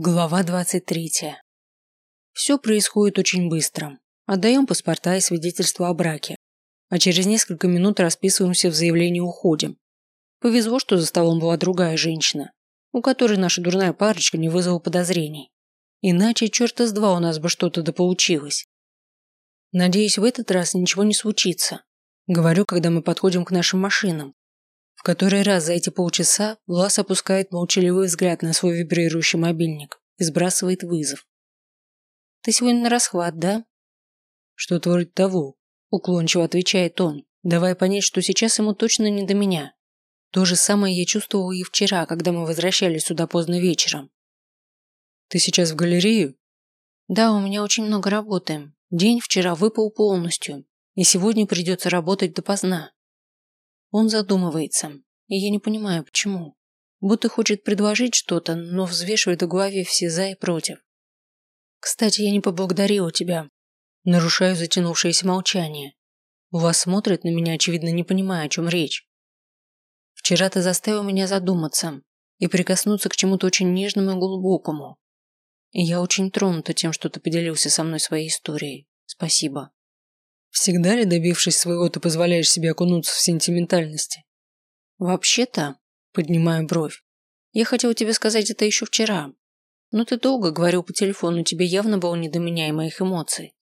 Глава 23. Все происходит очень быстро. Отдаем паспорта и свидетельство о браке. А через несколько минут расписываемся в заявлении и уходим. Повезло, что за столом была другая женщина, у которой наша дурная парочка не вызвала подозрений. Иначе черта с два у нас бы что-то да получилось. Надеюсь, в этот раз ничего не случится. Говорю, когда мы подходим к нашим машинам. В который раз за эти полчаса Влас опускает молчаливый взгляд на свой вибрирующий мобильник и сбрасывает вызов. «Ты сегодня на расхват, да?» «Что-то того», – уклончиво отвечает он, давая понять, что сейчас ему точно не до меня. То же самое я чувствовал и вчера, когда мы возвращались сюда поздно вечером. «Ты сейчас в галерею?» «Да, у меня очень много работы. День вчера выпал полностью, и сегодня придется работать допоздна. Он задумывается, и я не понимаю, почему. Будто хочет предложить что-то, но взвешивает в голове все за и против. Кстати, я не поблагодарила тебя. Нарушаю затянувшееся молчание. Вас смотрит на меня, очевидно, не понимая, о чем речь. Вчера ты заставил меня задуматься и прикоснуться к чему-то очень нежному и глубокому. И я очень тронута тем, что ты поделился со мной своей историей. Спасибо. Всегда ли, добившись своего, ты позволяешь себе окунуться в сентиментальности? Вообще-то, поднимаю бровь, я хотел тебе сказать это еще вчера. Но ты долго говорил по телефону, тебе явно было не до меня и моих эмоций.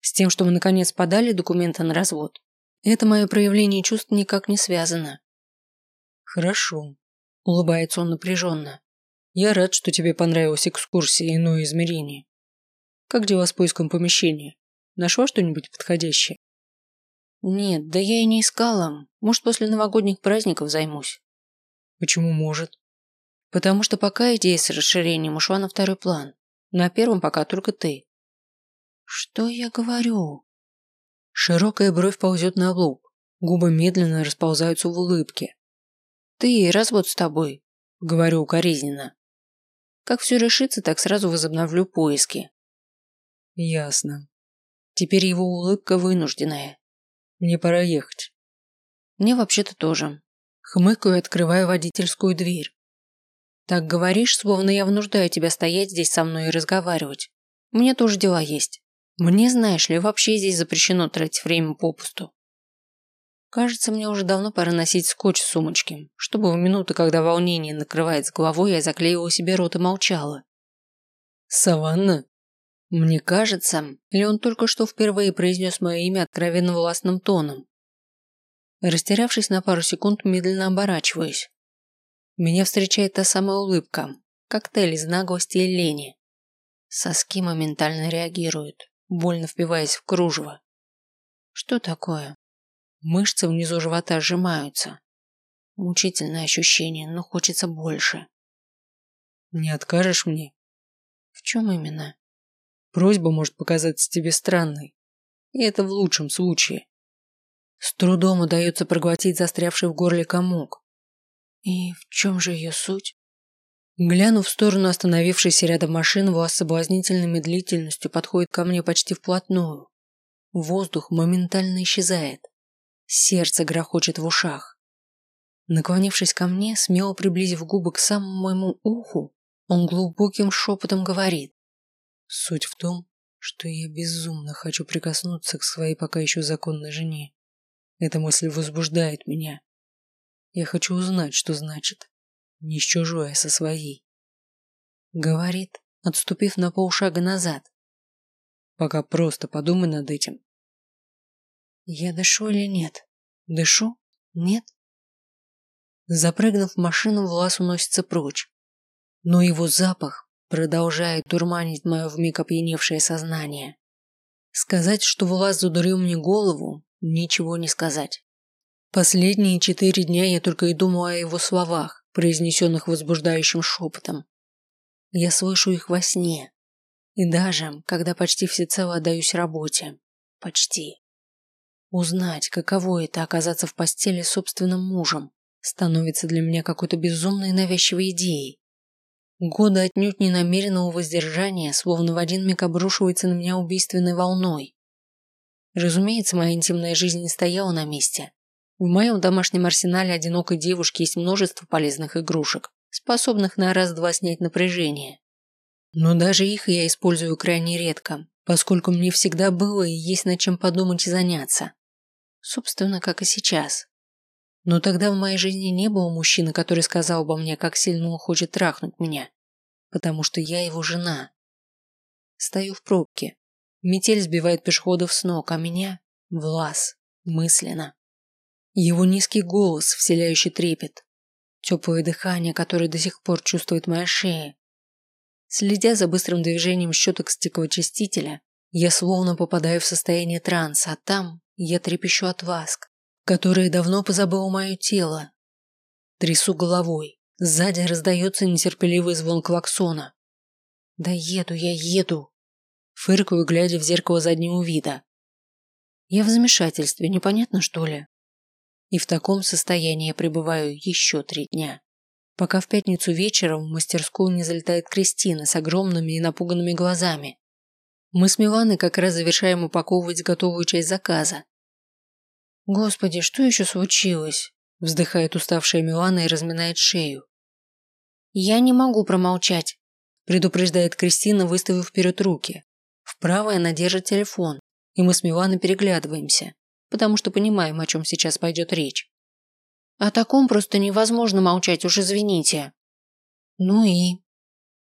С тем, что мы наконец подали документы на развод, это мое проявление чувств никак не связано. Хорошо, улыбается он напряженно. Я рад, что тебе понравилась экскурсия и иное измерение. Как дела с поиском помещения? Нашла что-нибудь подходящее? Нет, да я и не искала. Может, после новогодних праздников займусь. Почему может? Потому что пока идея с расширением ушла на второй план. На первом пока только ты. Что я говорю? Широкая бровь ползет на лоб. Губы медленно расползаются в улыбке. Ты, развод с тобой, говорю укоризненно. Как все решится, так сразу возобновлю поиски. Ясно. Теперь его улыбка вынужденная. Мне пора ехать. Мне вообще-то тоже. Хмыкаю, открывая водительскую дверь. Так говоришь, словно я вынуждаю тебя стоять здесь со мной и разговаривать. Мне тоже дела есть. Мне, знаешь ли, вообще здесь запрещено тратить время попусту. Кажется, мне уже давно пора носить скотч в сумочке, чтобы в минуты, когда волнение накрывает с головой, я заклеивала себе рот и молчала. «Саванна?» Мне кажется, или он только что впервые произнес мое имя откровенно властным тоном. Растерявшись на пару секунд, медленно оборачиваюсь. Меня встречает та самая улыбка, коктейль из наглости и лени. Соски моментально реагируют, больно впиваясь в кружево. Что такое? Мышцы внизу живота сжимаются. Мучительное ощущение, но хочется больше. Не откажешь мне? В чем именно? Просьба может показаться тебе странной. И это в лучшем случае. С трудом удается проглотить застрявший в горле комок. И в чем же ее суть? Глянув в сторону остановившейся рядом машины, Влас соблазнительной медлительностью подходит ко мне почти вплотную. Воздух моментально исчезает. Сердце грохочет в ушах. Наклонившись ко мне, смело приблизив губы к самому моему уху, он глубоким шепотом говорит. Суть в том, что я безумно хочу прикоснуться к своей пока еще законной жене. Эта мысль возбуждает меня. Я хочу узнать, что значит «не с чужой, а со своей». Говорит, отступив на полшага назад. Пока просто подумай над этим. Я дышу или нет? Дышу? Нет? Запрыгнув в машину, Влас уносится прочь. Но его запах продолжает дурманить мое вмиг опьяневшее сознание. Сказать, что Влас задурил мне голову, ничего не сказать. Последние четыре дня я только и думаю о его словах, произнесенных возбуждающим шепотом. Я слышу их во сне. И даже, когда почти всецело отдаюсь работе. Почти. Узнать, каково это оказаться в постели с собственным мужем, становится для меня какой-то безумной навязчивой идеей. Годы отнюдь не намеренного воздержания, словно в один миг обрушивается на меня убийственной волной. Разумеется, моя интимная жизнь не стояла на месте. В моем домашнем арсенале одинокой девушки есть множество полезных игрушек, способных на раз-два снять напряжение. Но даже их я использую крайне редко, поскольку мне всегда было и есть над чем подумать и заняться. Собственно, как и сейчас. Но тогда в моей жизни не было мужчины, который сказал бы мне, как сильно он хочет трахнуть меня. Потому что я его жена. Стою в пробке. Метель сбивает пешеходов с ног, а меня – в лаз, мысленно. Его низкий голос, вселяющий трепет. Теплое дыхание, которое до сих пор чувствует моя шея. Следя за быстрым движением щеток стеклоочистителя, я словно попадаю в состояние транса, а там я трепещу от ласк, которые давно позабыло мое тело. Трясу головой. Сзади раздается нетерпеливый звон клаксона. Да еду я, еду. Фыркаю, глядя в зеркало заднего вида. Я в замешательстве, непонятно что ли? И в таком состоянии я пребываю еще три дня. Пока в пятницу вечером в мастерскую не залетает Кристина с огромными и напуганными глазами. Мы с Миланой как раз завершаем упаковывать готовую часть заказа. «Господи, что еще случилось?» – вздыхает уставшая Милана и разминает шею. «Я не могу промолчать», – предупреждает Кристина, выставив вперед руки. В правой она держит телефон, и мы с Миланой переглядываемся, потому что понимаем, о чем сейчас пойдет речь. О таком просто невозможно молчать, уж извините. Ну и...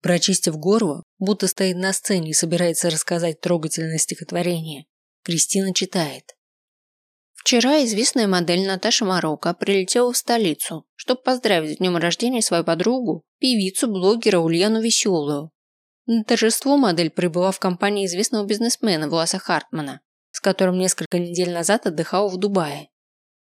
Прочистив горло, будто стоит на сцене и собирается рассказать трогательное стихотворение, Кристина читает. Вчера известная модель Наташа Марокко прилетела в столицу, чтобы поздравить с днем рождения свою подругу, певицу-блогера Ульяну Веселую, на торжество модель прибыла в компании известного бизнесмена Власа Хартмана, с которым несколько недель назад отдыхала в Дубае.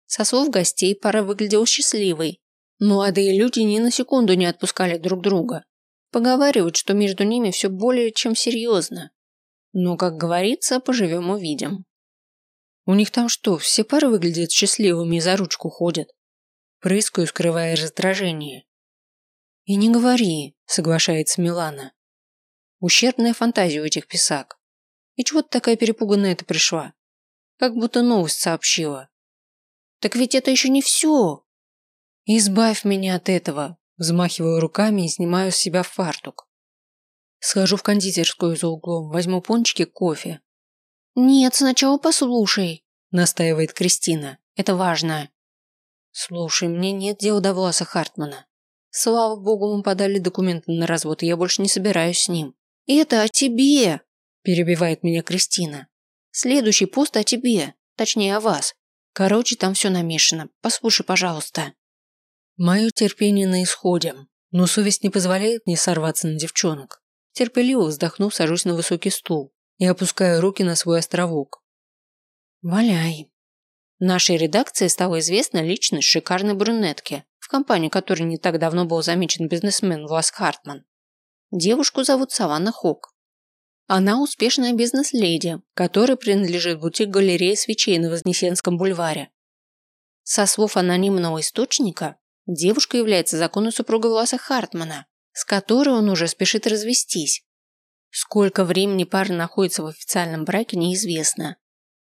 Со слов гостей пара выглядела счастливой. Молодые люди ни на секунду не отпускали друг друга. Поговаривают, что между ними все более чем серьезно. Но, как говорится, поживем увидим. У них там что, все пары выглядят счастливыми и за ручку ходят? Прыскаю, скрывая раздражение. И не говори, соглашается Милана. Ущербная фантазия у этих писак. И чего ты такая перепуганная ты пришла? Как будто новость сообщила. Так ведь это еще не все. Избавь меня от этого. Взмахиваю руками и снимаю с себя фартук. Схожу в кондитерскую за углом, возьму пончики, кофе. Нет, сначала послушай, настаивает Кристина. Это важно. Слушай, мне нет дела до Власа Хартмана. Слава богу, мы подали документы на развод, и я больше не собираюсь с ним. «Это о тебе!» – перебивает меня Кристина. «Следующий пост о тебе, точнее о вас. Короче, там все намешано. Послушай, пожалуйста». Мое терпение на исходе, но совесть не позволяет мне сорваться на девчонок. Терпеливо вздохнув, сажусь на высокий стул и опускаю руки на свой островок. «Валяй». Нашей редакции стала известна личность шикарной брюнетки, в компании которой не так давно был замечен бизнесмен Влас Хартман. Девушку зовут Саванна Хок. Она успешная бизнес-леди, которой принадлежит бутик-галерея свечей на Вознесенском бульваре. Со слов анонимного источника, девушка является законной супругой Власа Хартмана, с которой он уже спешит развестись. Сколько времени пара находится в официальном браке, неизвестно.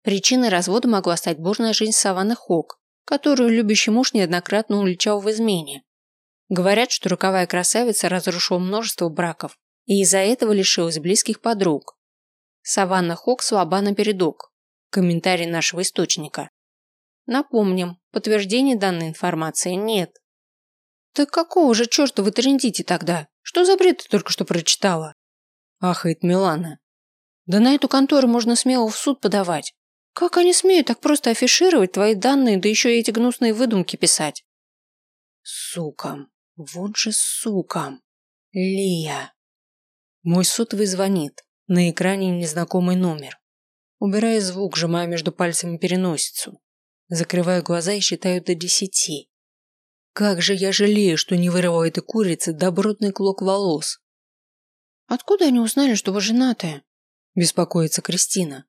Причиной развода могла стать бурная жизнь Саванны Хок, которую любящий муж неоднократно уличал в измене. Говорят, что роковая красавица разрушила множество браков и из-за этого лишилась близких подруг. Саванна Хок слаба напередок. Комментарий нашего источника. Напомним, подтверждения данной информации нет. Так какого же черта вы трендите тогда? Что за бред ты только что прочитала? Ахает Милана. Да на эту контору можно смело в суд подавать. Как они смеют так просто афишировать твои данные, да еще и эти гнусные выдумки писать? Сука. Вот же сука. Лия. Мой сотовый звонит. На экране незнакомый номер. Убираю звук, сжимая между пальцами переносицу. Закрываю глаза и считаю до десяти. Как же я жалею, что не вырвал этой курицы добротный клок волос. Откуда они узнали, что вы женатые? Беспокоится Кристина.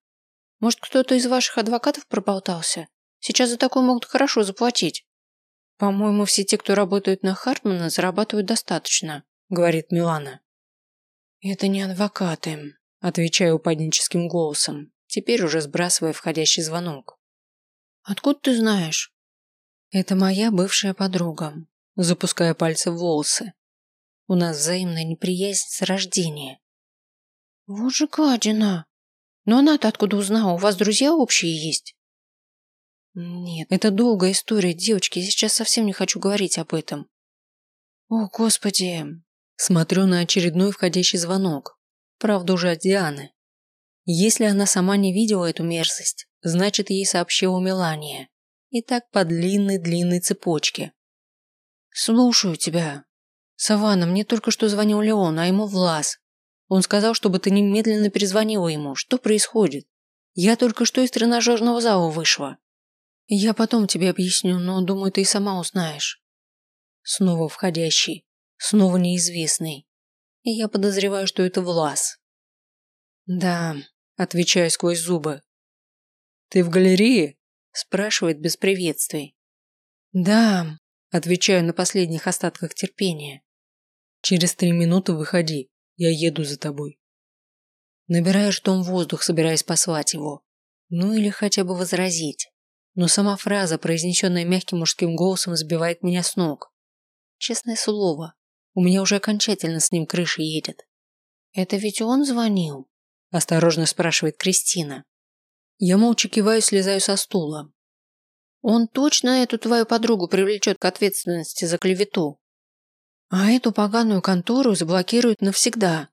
Может, кто-то из ваших адвокатов проболтался? Сейчас за такое могут хорошо заплатить. «По-моему, все те, кто работают на Хартмана, зарабатывают достаточно», – говорит Милана. «Это не адвокаты», – отвечаю упадническим голосом, теперь уже сбрасывая входящий звонок. «Откуда ты знаешь?» «Это моя бывшая подруга», запуская пальцы в волосы. «У нас взаимная неприязнь с рождения. Вот же гадина. Но она-то откуда узнала? У вас друзья общие есть? Нет, это долгая история, девочки. Я сейчас совсем не хочу говорить об этом. О, господи. Смотрю на очередной входящий звонок. Правда, уже от Дианы. Если она сама не видела эту мерзость, значит, ей сообщила Мелания. И так по длинной-длинной цепочке. «Слушаю тебя. Саванна, мне только что звонил Леон, а ему Влас. Он сказал, чтобы ты немедленно перезвонила ему. Что происходит? Я только что из тренажерного зала вышла. Я потом тебе объясню, но думаю, ты и сама узнаешь. Снова входящий. Снова неизвестный. И я подозреваю, что это Влас. Да, отвечаю сквозь зубы. Ты в галерее? Спрашивает без приветствий. Да, Отвечаю на последних остатках терпения. Через три минуты выходи. Я еду за тобой. Набираю ртом воздух, собираясь послать его. Ну или хотя бы возразить. Но сама фраза, произнесенная мягким мужским голосом, сбивает меня с ног. Честное слово, у меня уже окончательно с ним крыша едет. «Это ведь он звонил?» – осторожно спрашивает Кристина. Я молча киваю, слезаю со стула. Он точно эту твою подругу привлечет к ответственности за клевету. А эту поганую контору заблокируют навсегда.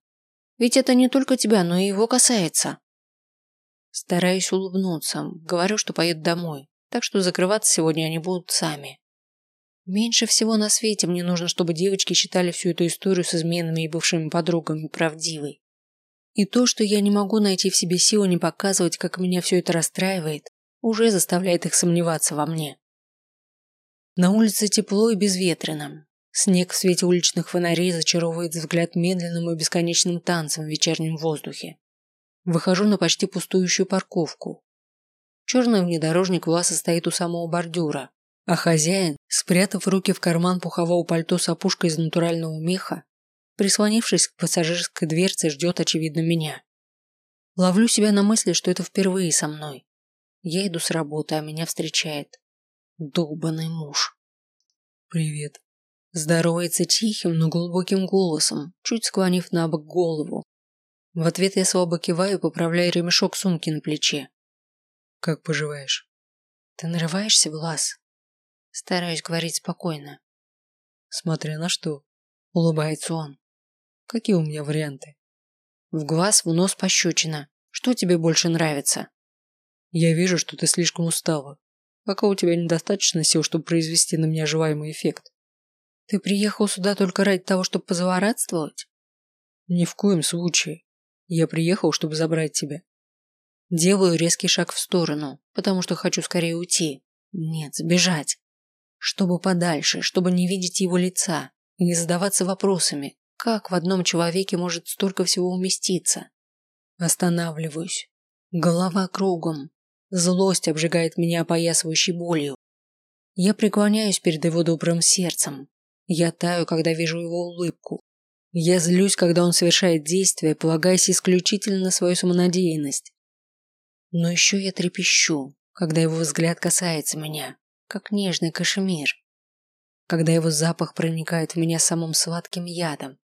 Ведь это не только тебя, но и его касается. Стараюсь улыбнуться, говорю, что поеду домой, так что закрываться сегодня они будут сами. Меньше всего на свете мне нужно, чтобы девочки считали всю эту историю с изменами и бывшими подругами правдивой. И то, что я не могу найти в себе силы не показывать, как меня все это расстраивает, уже заставляет их сомневаться во мне. На улице тепло и безветренно. Снег в свете уличных фонарей зачаровывает взгляд медленным и бесконечным танцем в вечернем воздухе. Выхожу на почти пустующую парковку. Черный внедорожник Власа стоит у самого бордюра, а хозяин, спрятав руки в карман пухового пальто с опушкой из натурального меха, прислонившись к пассажирской дверце, ждет, очевидно, меня. Ловлю себя на мысли, что это впервые со мной. Я иду с работы, а меня встречает долбанный муж. «Привет». Здоровается тихим, но глубоким голосом, чуть склонив на бок голову. В ответ я слабо киваю, поправляя ремешок сумки на плече. «Как поживаешь?» «Ты нарываешься, Влас?» Стараюсь говорить спокойно. «Смотря на что», — улыбается он. «Какие у меня варианты?» «В глаз, в нос пощечина. Что тебе больше нравится?» Я вижу, что ты слишком устала. Пока у тебя недостаточно сил, чтобы произвести на меня желаемый эффект. Ты приехал сюда только ради того, чтобы позлорадствовать? Ни в коем случае. Я приехал, чтобы забрать тебя. Делаю резкий шаг в сторону, потому что хочу скорее уйти. Нет, сбежать. Чтобы подальше, чтобы не видеть его лица и не задаваться вопросами, как в одном человеке может столько всего уместиться. Останавливаюсь. Голова кругом, Злость обжигает меня опоясывающей болью. Я преклоняюсь перед его добрым сердцем. Я таю, когда вижу его улыбку. Я злюсь, когда он совершает действия, полагаясь исключительно на свою самонадеянность. Но еще я трепещу, когда его взгляд касается меня, как нежный кашемир. Когда его запах проникает в меня самым сладким ядом.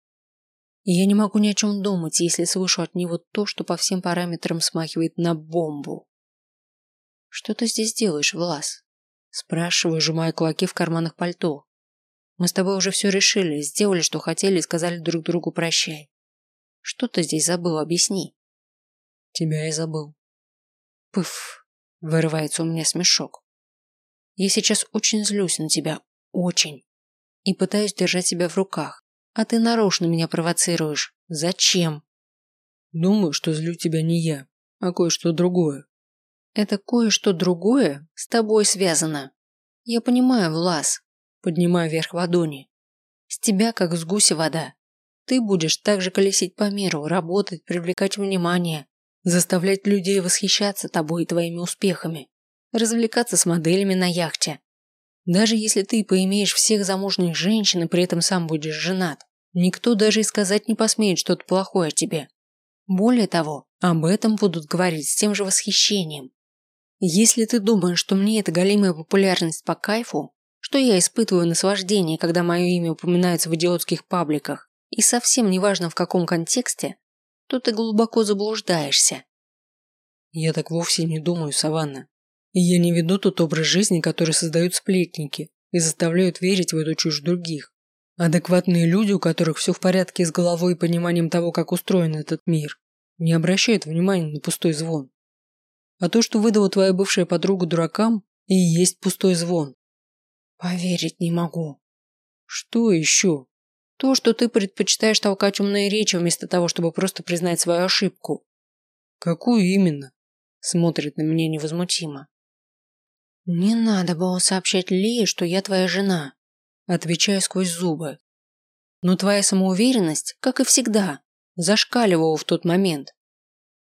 И я не могу ни о чем думать, если слышу от него то, что по всем параметрам смахивает на бомбу. «Что ты здесь делаешь, Влас?» Спрашиваю, сжимая кулаки в карманах пальто. «Мы с тобой уже все решили, сделали, что хотели и сказали друг другу прощай. Что ты здесь забыл, объясни». «Тебя я забыл». «Пыф!» – вырывается у меня смешок. «Я сейчас очень злюсь на тебя, очень. И пытаюсь держать себя в руках, а ты нарочно меня провоцируешь. Зачем?» «Думаю, что злю тебя не я, а кое-что другое», это кое-что другое с тобой связано. Я понимаю, Влас. Поднимаю вверх ладони. С тебя как с гуся вода. Ты будешь так же колесить по миру, работать, привлекать внимание, заставлять людей восхищаться тобой и твоими успехами, развлекаться с моделями на яхте. Даже если ты поимеешь всех замужних женщин и при этом сам будешь женат, никто даже и сказать не посмеет что-то плохое о тебе. Более того, об этом будут говорить с тем же восхищением. Если ты думаешь, что мне эта голимая популярность по кайфу, что я испытываю наслаждение, когда мое имя упоминается в идиотских пабликах, и совсем неважно в каком контексте, то ты глубоко заблуждаешься. Я так вовсе не думаю, Саванна. И я не веду тот образ жизни, который создают сплетники и заставляют верить в эту чушь других. Адекватные люди, у которых все в порядке с головой и пониманием того, как устроен этот мир, не обращают внимания на пустой звон. А то, что выдала твоя бывшая подруга дуракам, и есть пустой звон. Поверить не могу. Что еще? То, что ты предпочитаешь толкать умные речи вместо того, чтобы просто признать свою ошибку. Какую именно? Смотрит на меня невозмутимо. Не надо было сообщать Лии, что я твоя жена. Отвечаю сквозь зубы. Но твоя самоуверенность, как и всегда, зашкаливала в тот момент.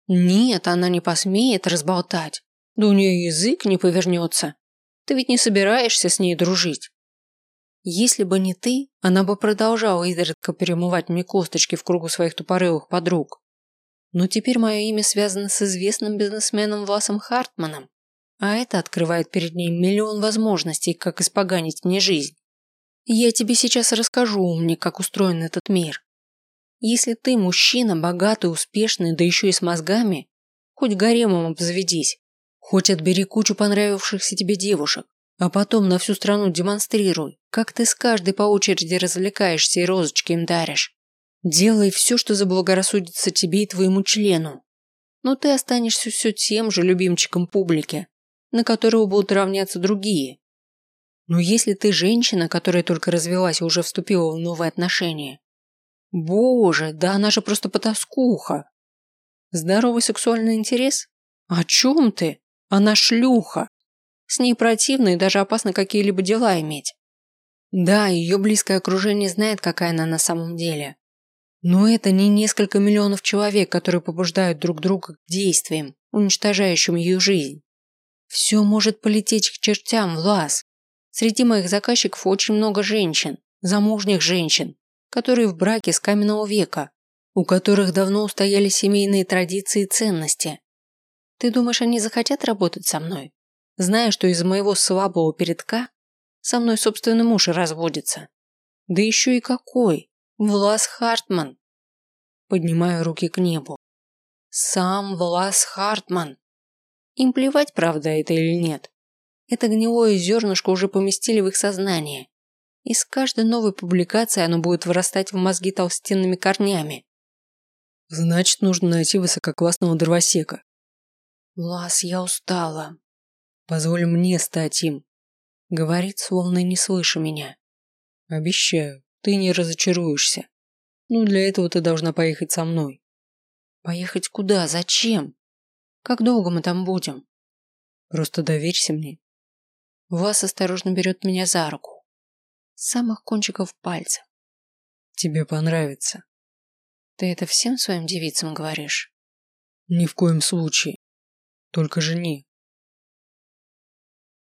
Нет, она не посмеет разболтать. Да у нее язык не повернется. Ты ведь не собираешься с ней дружить. Если бы не ты, она бы продолжала изредка перемывать мне косточки в кругу своих тупорылых подруг. Но теперь мое имя связано с известным бизнесменом Васом Хартманом, а это открывает перед ней миллион возможностей, как испоганить мне жизнь. Я тебе сейчас расскажу, умник, как устроен этот мир. Если ты мужчина, богатый, успешный, да еще и с мозгами, хоть гаремом обзаведись, хоть отбери кучу понравившихся тебе девушек, а потом на всю страну демонстрируй, как ты с каждой по очереди развлекаешься и розочки им даришь. Делай все, что заблагорассудится тебе и твоему члену. Но ты останешься все тем же любимчиком публики, на которого будут равняться другие. Но если ты женщина, которая только развелась и уже вступила в новые отношения, боже, да она же просто потаскуха. Здоровый сексуальный интерес? О чем ты? Она шлюха. С ней противно и даже опасно какие-либо дела иметь. Да, ее близкое окружение знает, какая она на самом деле. Но это не несколько миллионов человек, которые побуждают друг друга к действиям, уничтожающим ее жизнь. Все может полететь к чертям, Влас. Среди моих заказчиков очень много женщин, замужних женщин, которые в браке с каменного века, у которых давно устояли семейные традиции и ценности. Ты думаешь, они захотят работать со мной? Зная, что из-за моего слабого передка со мной собственный муж разводится. Да еще и какой! Влас Хартман. Поднимаю руки к небу. Сам Влас Хартман. Им плевать, правда это или нет. Это гнилое зернышко уже поместили в их сознание. И с каждой новой публикацией оно будет вырастать в мозги толстенными корнями. Значит, нужно найти высококлассного дровосека. Лас, я устала. Позволь мне стать им. Говорит, словно не слыша меня. Обещаю, ты не разочаруешься. Ну, для этого ты должна поехать со мной. Поехать куда? Зачем? Как долго мы там будем? Просто доверься мне. Вас осторожно берет меня за руку. С самых кончиков пальцев. Тебе понравится. Ты это всем своим девицам говоришь? Ни в коем случае. Только жени.